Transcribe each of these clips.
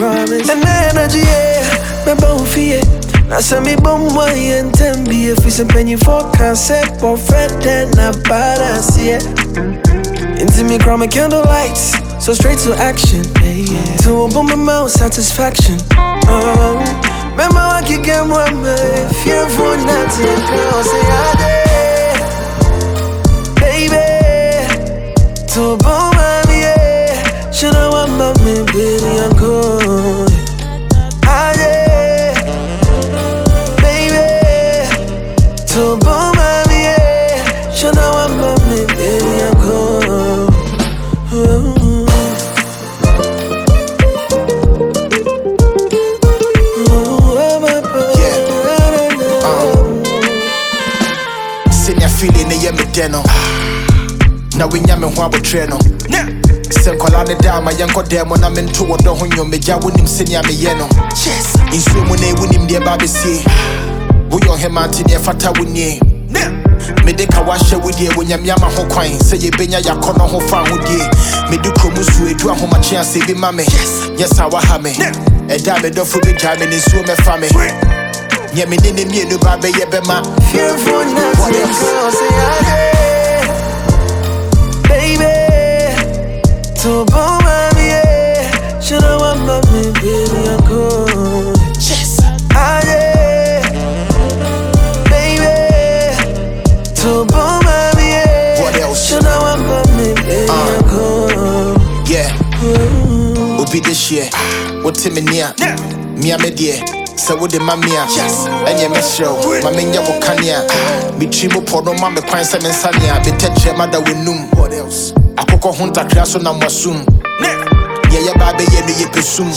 Promise. And energy, yeah, me bone fie. Na yeah. Into me chroma candle lights, so straight to action. Yeah, yeah. To open my mouth satisfaction. Can get one man. Fearful not to girl say I did, baby. To boom yeah. Should I want my sɛnea feeling ne yɛ me dɛ no na wonya me ho abɔtrɛ no sɛ nkɔla ne da ama yɛnkɔ dɛ mu na mento wɔ dɔ ho nnwom megya wonim sɛnea meyɛ no. Nsuo mu na wonim deɛ ba bɛsie woyɛ ɔhema nte neɛ fata wo nie. Mede ka wahyɛ wo deɛ wonyame ama ho kwan. Sɛ yɛbɛnya yɛakɔnɔ ho fa ahodie mede kurom so ɛdu ahomakye a bi ma me. Nyɛ sa waha me. Ɛda a medɔfo bɛgyaa me ne nsuo mɛfa me nyɛ me ne ne mmienu ba bɛyɛ bɛma Fearful not What to else? girl say I baby. To boom yeah. Should I want my baby. I did, baby. To boom yeah. What else? Should I want my baby, cool. Yeah, obi de hyɛ wote me nea mia me deɛ sɛ wode ma me a ɛneɛ mɛhyerɛ wo ma menyɛ wo kanea metiri mu pɔ no ma me kwan sɛ mensanea metɛkyerɛ da w'anum akokɔ ho ntakra so nam wasum Deɛ yɛba bɛyɛ no yɛpɛ sum.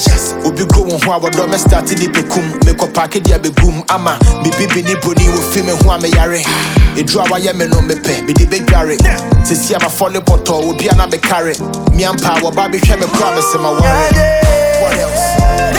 Obi go wo ho a wɔdɔ mɛstarte ne pɛkum mekɔ paake de abɛgum ama mebibi ne broni wɔ fi me ho a meyare ɛduru a wayɛ me no mepɛ mede bɛdware sɛsi a mafɔle pɔtɔɔ obia na mekare miampa a wɔba bɛhwɛ me kora mesɛ ma ware What else?